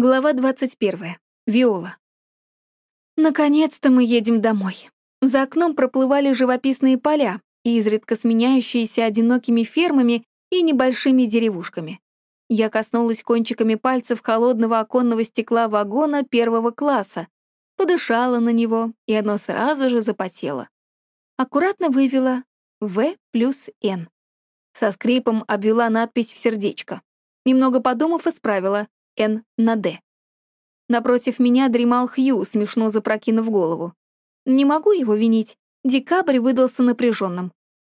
Глава 21. Виола. Наконец-то мы едем домой. За окном проплывали живописные поля, изредка сменяющиеся одинокими фермами и небольшими деревушками. Я коснулась кончиками пальцев холодного оконного стекла вагона первого класса, подышала на него, и оно сразу же запотело. Аккуратно вывела «В плюс Н». Со скрипом обвела надпись в сердечко. Немного подумав, исправила Н на Д. Напротив меня дремал Хью, смешно запрокинув голову. Не могу его винить. Декабрь выдался напряженным.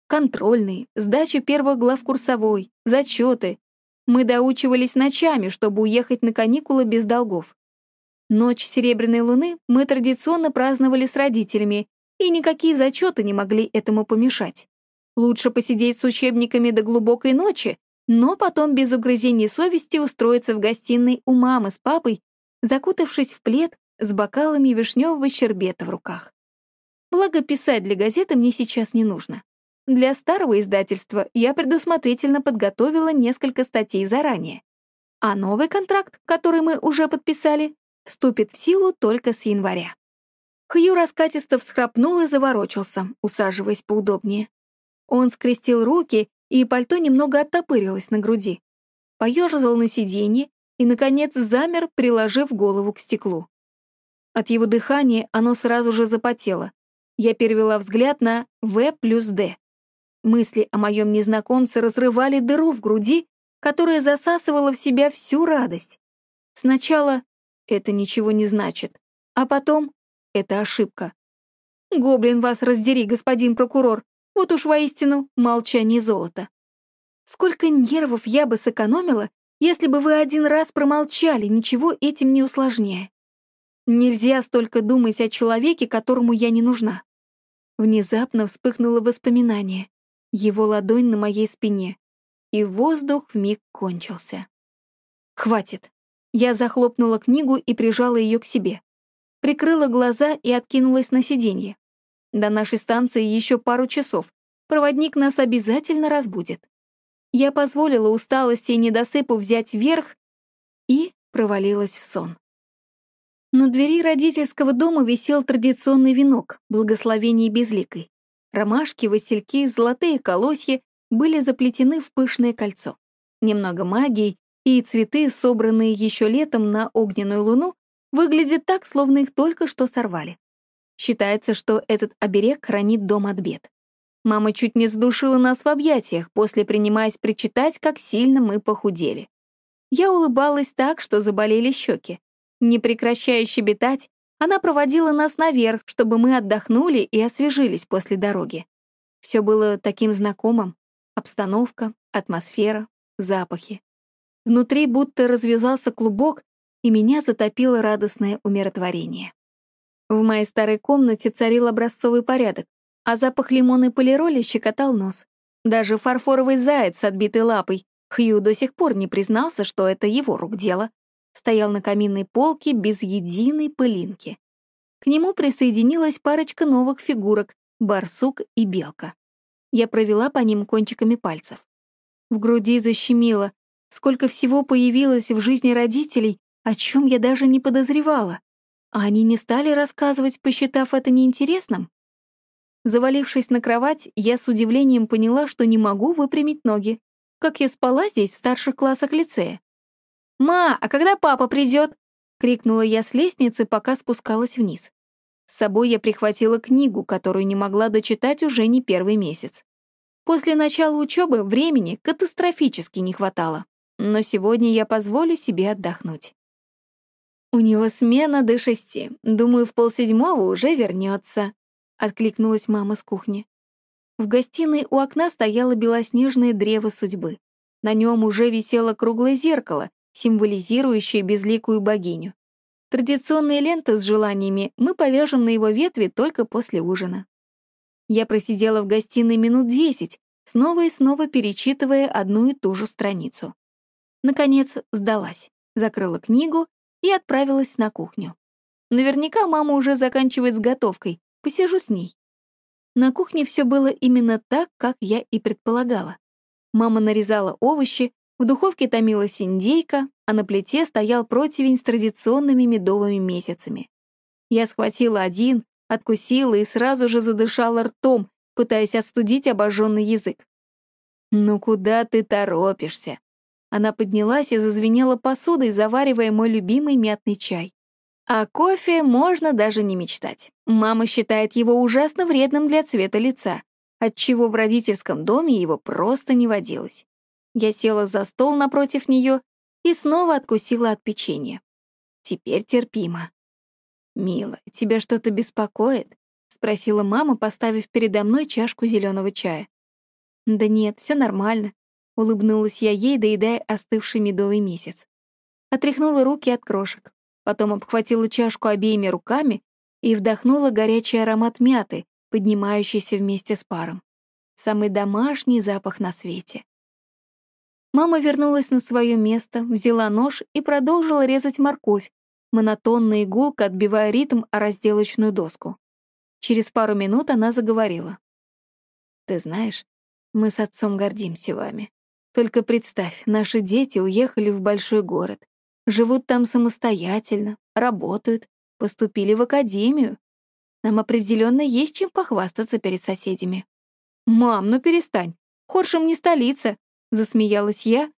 Контрольный, сдача первых глав курсовой, зачеты. Мы доучивались ночами, чтобы уехать на каникулы без долгов. Ночь Серебряной Луны мы традиционно праздновали с родителями, и никакие зачеты не могли этому помешать. Лучше посидеть с учебниками до глубокой ночи, но потом без угрызений совести устроиться в гостиной у мамы с папой, закутавшись в плед с бокалами вишневого щербета в руках. Благо, писать для газеты мне сейчас не нужно. Для старого издательства я предусмотрительно подготовила несколько статей заранее. А новый контракт, который мы уже подписали, вступит в силу только с января. Хью раскатисто всхрапнул и заворочился, усаживаясь поудобнее. Он скрестил руки и пальто немного оттопырилось на груди. Поёрзал на сиденье и, наконец, замер, приложив голову к стеклу. От его дыхания оно сразу же запотело. Я перевела взгляд на «В плюс Д». Мысли о моем незнакомце разрывали дыру в груди, которая засасывала в себя всю радость. Сначала это ничего не значит, а потом это ошибка. «Гоблин вас раздери, господин прокурор, вот уж воистину молчание золота. Сколько нервов я бы сэкономила, если бы вы один раз промолчали, ничего этим не усложняя. Нельзя столько думать о человеке, которому я не нужна. Внезапно вспыхнуло воспоминание. Его ладонь на моей спине. И воздух вмиг кончился. Хватит. Я захлопнула книгу и прижала ее к себе. Прикрыла глаза и откинулась на сиденье. До нашей станции еще пару часов. Проводник нас обязательно разбудит. Я позволила усталости и недосыпу взять верх и провалилась в сон. На двери родительского дома висел традиционный венок, благословение безликой. Ромашки, васильки, золотые колосья были заплетены в пышное кольцо. Немного магии и цветы, собранные еще летом на огненную луну, выглядят так, словно их только что сорвали. Считается, что этот оберег хранит дом от бед. Мама чуть не задушила нас в объятиях, после принимаясь причитать, как сильно мы похудели. Я улыбалась так, что заболели щеки. Не прекращая щебетать, она проводила нас наверх, чтобы мы отдохнули и освежились после дороги. Все было таким знакомым. Обстановка, атмосфера, запахи. Внутри будто развязался клубок, и меня затопило радостное умиротворение. В моей старой комнате царил образцовый порядок, а запах лимонной полироли щекотал нос. Даже фарфоровый заяц с отбитой лапой, Хью до сих пор не признался, что это его рук дело, стоял на каминной полке без единой пылинки. К нему присоединилась парочка новых фигурок — барсук и белка. Я провела по ним кончиками пальцев. В груди защемило, сколько всего появилось в жизни родителей, о чем я даже не подозревала. А они не стали рассказывать, посчитав это неинтересным? Завалившись на кровать, я с удивлением поняла, что не могу выпрямить ноги. Как я спала здесь в старших классах лицея. «Ма, а когда папа придет? крикнула я с лестницы, пока спускалась вниз. С собой я прихватила книгу, которую не могла дочитать уже не первый месяц. После начала учебы времени катастрофически не хватало, но сегодня я позволю себе отдохнуть. «У него смена до шести. Думаю, в полседьмого уже вернется», — откликнулась мама с кухни. В гостиной у окна стояло белоснежное древо судьбы. На нем уже висело круглое зеркало, символизирующее безликую богиню. Традиционные ленты с желаниями мы повяжем на его ветви только после ужина. Я просидела в гостиной минут десять, снова и снова перечитывая одну и ту же страницу. Наконец сдалась, закрыла книгу и отправилась на кухню. Наверняка мама уже заканчивает с готовкой, посижу с ней. На кухне все было именно так, как я и предполагала. Мама нарезала овощи, В духовке томилась индейка, а на плите стоял противень с традиционными медовыми месяцами. Я схватила один, откусила и сразу же задышала ртом, пытаясь остудить обожженный язык. «Ну куда ты торопишься?» Она поднялась и зазвенела посудой, заваривая мой любимый мятный чай. А кофе можно даже не мечтать. Мама считает его ужасно вредным для цвета лица, отчего в родительском доме его просто не водилось. Я села за стол напротив нее и снова откусила от печенья. Теперь терпимо. «Мила, тебя что-то беспокоит?» — спросила мама, поставив передо мной чашку зеленого чая. «Да нет, все нормально», — улыбнулась я ей, доедая остывший медовый месяц. Отряхнула руки от крошек, потом обхватила чашку обеими руками и вдохнула горячий аромат мяты, поднимающийся вместе с паром. Самый домашний запах на свете. Мама вернулась на свое место, взяла нож и продолжила резать морковь, монотонно и гулко отбивая ритм о разделочную доску. Через пару минут она заговорила. «Ты знаешь, мы с отцом гордимся вами. Только представь, наши дети уехали в большой город, живут там самостоятельно, работают, поступили в академию. Нам определенно есть чем похвастаться перед соседями. «Мам, ну перестань, Хоршем не столица», — засмеялась я,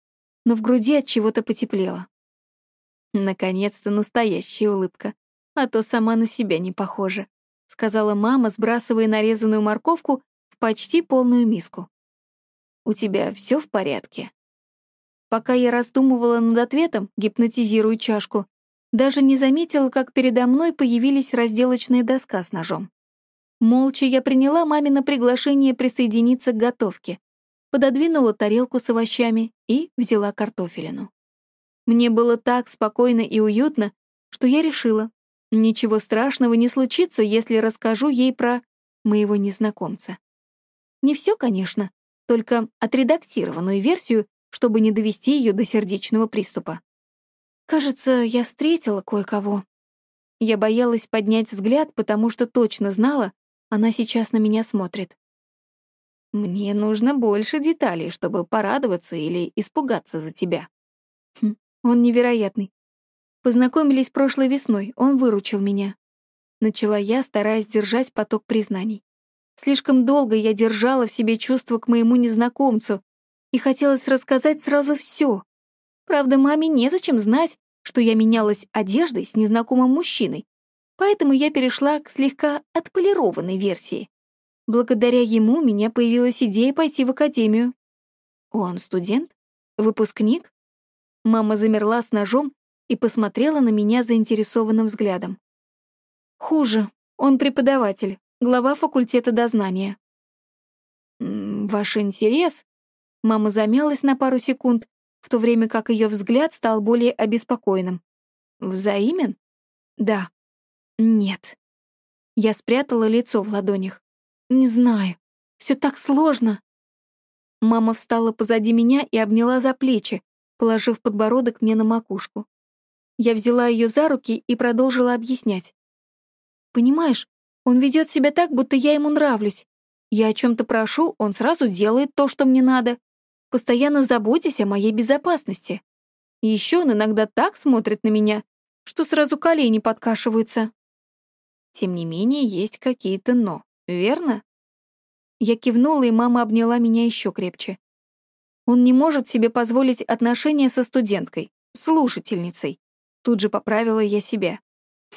но в груди от чего-то потеплело. Наконец-то настоящая улыбка, а то сама на себя не похожа, сказала мама, сбрасывая нарезанную морковку в почти полную миску. У тебя все в порядке?» Пока я раздумывала над ответом, гипнотизируя чашку, даже не заметила, как передо мной появились разделочная доска с ножом. Молча я приняла мамино приглашение присоединиться к готовке, пододвинула тарелку с овощами и взяла картофелину. Мне было так спокойно и уютно, что я решила, ничего страшного не случится, если расскажу ей про моего незнакомца. Не все, конечно, только отредактированную версию, чтобы не довести ее до сердечного приступа. Кажется, я встретила кое-кого. Я боялась поднять взгляд, потому что точно знала, она сейчас на меня смотрит. Мне нужно больше деталей, чтобы порадоваться или испугаться за тебя. Хм, он невероятный. Познакомились прошлой весной, он выручил меня. Начала я, стараясь держать поток признаний. Слишком долго я держала в себе чувство к моему незнакомцу, и хотелось рассказать сразу все. Правда, маме незачем знать, что я менялась одеждой с незнакомым мужчиной, поэтому я перешла к слегка отполированной версии. Благодаря ему у меня появилась идея пойти в академию. Он студент? Выпускник? Мама замерла с ножом и посмотрела на меня заинтересованным взглядом. Хуже, он преподаватель глава факультета дознания. «Ваш интерес?» Мама замялась на пару секунд, в то время как ее взгляд стал более обеспокоенным. «Взаимен?» «Да». «Нет». Я спрятала лицо в ладонях. «Не знаю. Все так сложно». Мама встала позади меня и обняла за плечи, положив подбородок мне на макушку. Я взяла ее за руки и продолжила объяснять. «Понимаешь, он ведет себя так, будто я ему нравлюсь. Я о чем-то прошу, он сразу делает то, что мне надо. Постоянно заботясь о моей безопасности. Еще он иногда так смотрит на меня, что сразу колени подкашиваются. Тем не менее, есть какие-то «но», верно? Я кивнула, и мама обняла меня еще крепче. Он не может себе позволить отношения со студенткой, слушательницей. Тут же поправила я себя.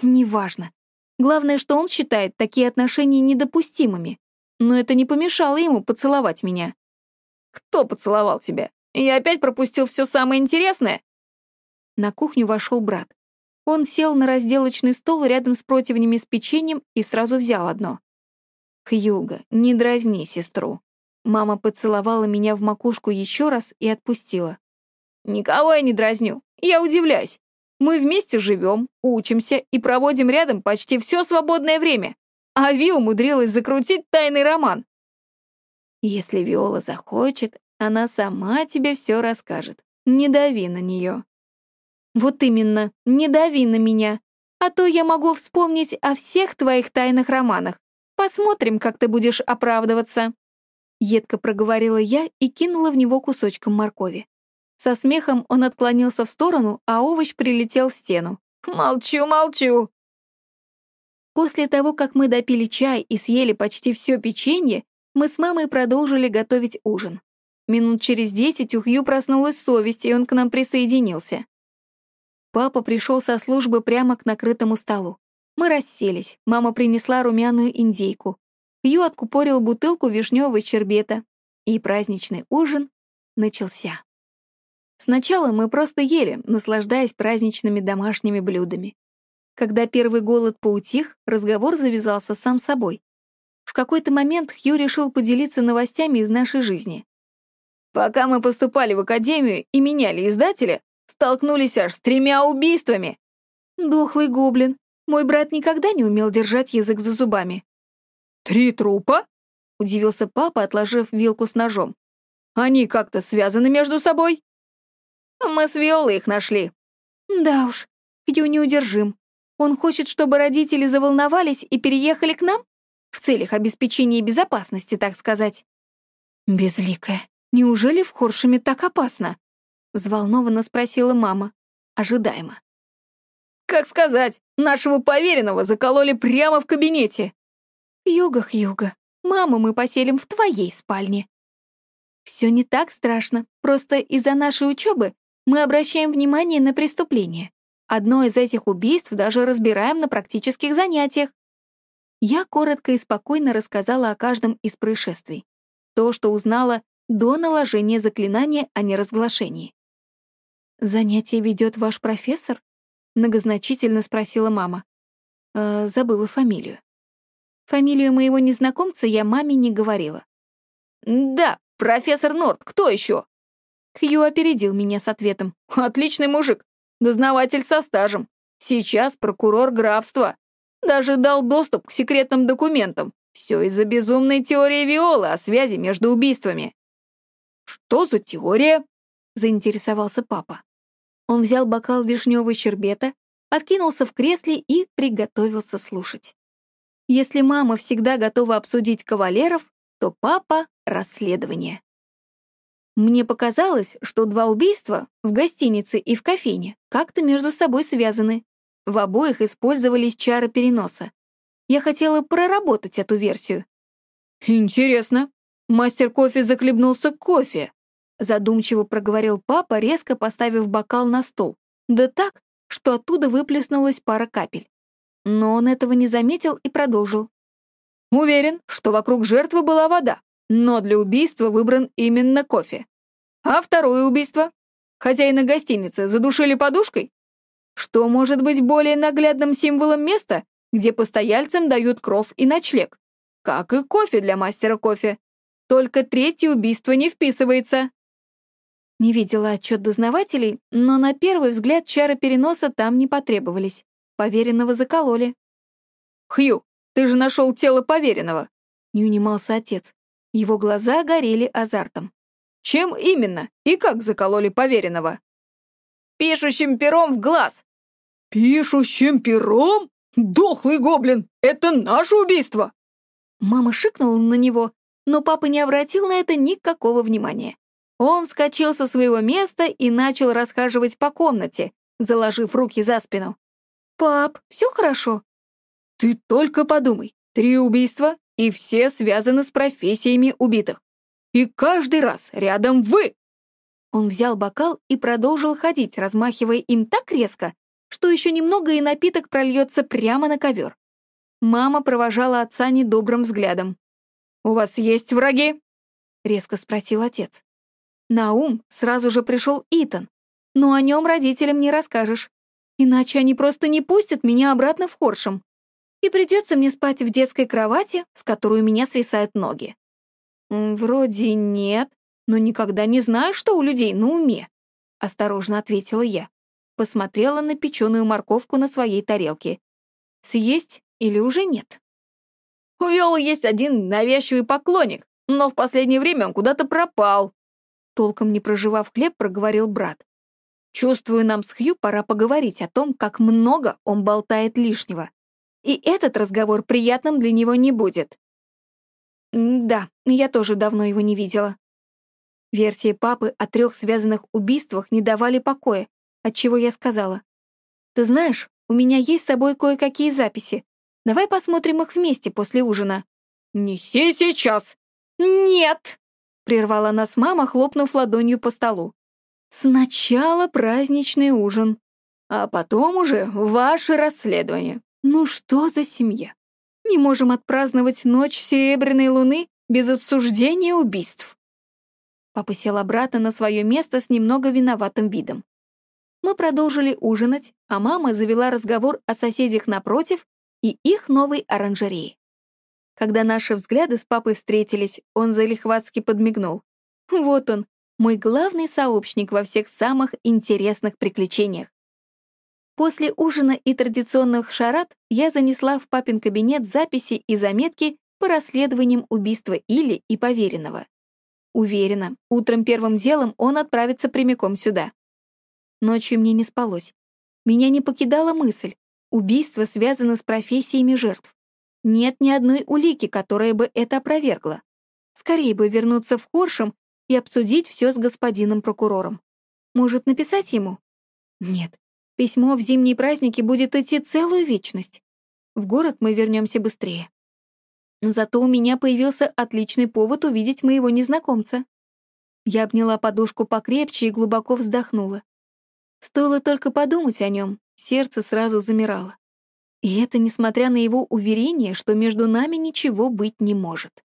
Неважно. Главное, что он считает такие отношения недопустимыми. Но это не помешало ему поцеловать меня. «Кто поцеловал тебя? Я опять пропустил все самое интересное?» На кухню вошел брат. Он сел на разделочный стол рядом с противнями с печеньем и сразу взял одно. «Хьюга, не дразни сестру». Мама поцеловала меня в макушку еще раз и отпустила. «Никого я не дразню. Я удивляюсь. Мы вместе живем, учимся и проводим рядом почти все свободное время. А Ви умудрилась закрутить тайный роман. Если Виола захочет, она сама тебе все расскажет. Не дави на нее. Вот именно, не дави на меня. А то я могу вспомнить о всех твоих тайных романах. Посмотрим, как ты будешь оправдываться. Едко проговорила я и кинула в него кусочком моркови. Со смехом он отклонился в сторону, а овощ прилетел в стену. «Молчу, молчу!» После того, как мы допили чай и съели почти все печенье, мы с мамой продолжили готовить ужин. Минут через десять у Хью проснулась совесть, и он к нам присоединился. Папа пришел со службы прямо к накрытому столу. Мы расселись, мама принесла румяную индейку. Хью откупорил бутылку вишневого чербета, и праздничный ужин начался. Сначала мы просто ели, наслаждаясь праздничными домашними блюдами. Когда первый голод поутих, разговор завязался сам собой. В какой-то момент Хью решил поделиться новостями из нашей жизни. «Пока мы поступали в академию и меняли издателя, столкнулись аж с тремя убийствами». «Дохлый гоблин. Мой брат никогда не умел держать язык за зубами». «Три трупа?» — удивился папа, отложив вилку с ножом. «Они как-то связаны между собой?» «Мы с Виолой их нашли». «Да уж, Хью неудержим. Он хочет, чтобы родители заволновались и переехали к нам? В целях обеспечения безопасности, так сказать. Безликая, неужели в Хоршеме так опасно? Взволнованно спросила мама. Ожидаемо. Как сказать, нашего поверенного закололи прямо в кабинете. Юга-хьюга, маму мы поселим в твоей спальне. Все не так страшно, просто из-за нашей учебы мы обращаем внимание на преступления. Одно из этих убийств даже разбираем на практических занятиях. Я коротко и спокойно рассказала о каждом из происшествий. То, что узнала до наложения заклинания о неразглашении. «Занятие ведет ваш профессор?» — многозначительно спросила мама. Э, забыла фамилию. Фамилию моего незнакомца я маме не говорила. «Да, профессор Норт, кто еще?» Хью опередил меня с ответом. «Отличный мужик. Дознаватель со стажем. Сейчас прокурор графства. Даже дал доступ к секретным документам. Все из-за безумной теории Виолы о связи между убийствами. «Что за теория?» — заинтересовался папа. Он взял бокал вишневого щербета, откинулся в кресле и приготовился слушать. Если мама всегда готова обсудить кавалеров, то папа — расследование. Мне показалось, что два убийства в гостинице и в кофейне как-то между собой связаны. В обоих использовались чары переноса. Я хотела проработать эту версию. «Интересно. Мастер кофе заклебнулся кофе», задумчиво проговорил папа, резко поставив бокал на стол. Да так, что оттуда выплеснулась пара капель. Но он этого не заметил и продолжил. «Уверен, что вокруг жертвы была вода но для убийства выбран именно кофе. А второе убийство? Хозяина гостиницы задушили подушкой? Что может быть более наглядным символом места, где постояльцам дают кров и ночлег? Как и кофе для мастера кофе. Только третье убийство не вписывается. Не видела отчет дознавателей, но на первый взгляд чары переноса там не потребовались. Поверенного закололи. «Хью, ты же нашел тело поверенного!» — не унимался отец. Его глаза горели азартом. «Чем именно и как закололи поверенного?» «Пишущим пером в глаз!» «Пишущим пером? Дохлый гоблин! Это наше убийство!» Мама шикнула на него, но папа не обратил на это никакого внимания. Он вскочил со своего места и начал расхаживать по комнате, заложив руки за спину. «Пап, все хорошо?» «Ты только подумай. Три убийства, и все связаны с профессиями убитых. И каждый раз рядом вы!» Он взял бокал и продолжил ходить, размахивая им так резко, что еще немного и напиток прольется прямо на ковер. Мама провожала отца недобрым взглядом. «У вас есть враги?» — резко спросил отец. На ум сразу же пришел Итан, но о нем родителям не расскажешь, иначе они просто не пустят меня обратно в Хоршем и придется мне спать в детской кровати, с которой у меня свисают ноги. Вроде нет, но никогда не знаю, что у людей на уме, осторожно ответила я. Посмотрела на печеную морковку на своей тарелке. Съесть или уже нет? У Виолы есть один навязчивый поклонник, но в последнее время он куда-то пропал. Толком не проживав хлеб, проговорил брат. Чувствую, нам с Хью пора поговорить о том, как много он болтает лишнего и этот разговор приятным для него не будет. Да, я тоже давно его не видела. Версии папы о трех связанных убийствах не давали покоя, отчего я сказала. «Ты знаешь, у меня есть с собой кое-какие записи. Давай посмотрим их вместе после ужина». «Неси сейчас!» «Нет!» — прервала нас мама, хлопнув ладонью по столу. «Сначала праздничный ужин, а потом уже ваше расследование. Ну что за семья? Не можем отпраздновать ночь Серебряной Луны без обсуждения убийств». Папа сел обратно на свое место с немного виноватым видом. Мы продолжили ужинать, а мама завела разговор о соседях напротив и их новой оранжерее. Когда наши взгляды с папой встретились, он залихватски подмигнул. Вот он, мой главный сообщник во всех самых интересных приключениях. После ужина и традиционных шарат я занесла в папин кабинет записи и заметки по расследованиям убийства Или и поверенного. Уверена, утром первым делом он отправится прямиком сюда. Ночью мне не спалось. Меня не покидала мысль. Убийство связано с профессиями жертв. Нет ни одной улики, которая бы это опровергла. Скорее бы вернуться в Хоршем и обсудить все с господином прокурором. Может, написать ему? Нет. Письмо в зимние праздники будет идти целую вечность. В город мы вернемся быстрее. Зато у меня появился отличный повод увидеть моего незнакомца. Я обняла подушку покрепче и глубоко вздохнула. Стоило только подумать о нем, сердце сразу замирало. И это несмотря на его уверение, что между нами ничего быть не может.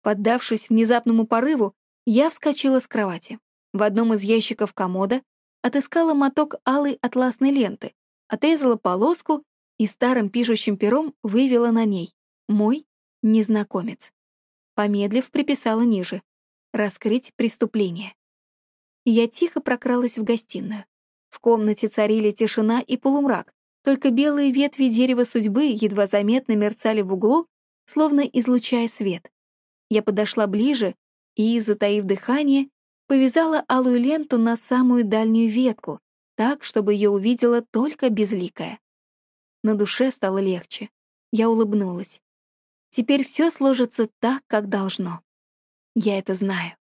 Поддавшись внезапному порыву, я вскочила с кровати. В одном из ящиков комода отыскала моток алой атласной ленты, отрезала полоску и старым пишущим пером вывела на ней «Мой незнакомец». Помедлив, приписала ниже «Раскрыть преступление». Я тихо прокралась в гостиную. В комнате царили тишина и полумрак, только белые ветви дерева судьбы едва заметно мерцали в углу, словно излучая свет. Я подошла ближе и, затаив дыхание, повязала алую ленту на самую дальнюю ветку, так, чтобы ее увидела только безликая. На душе стало легче. Я улыбнулась. Теперь все сложится так, как должно. Я это знаю.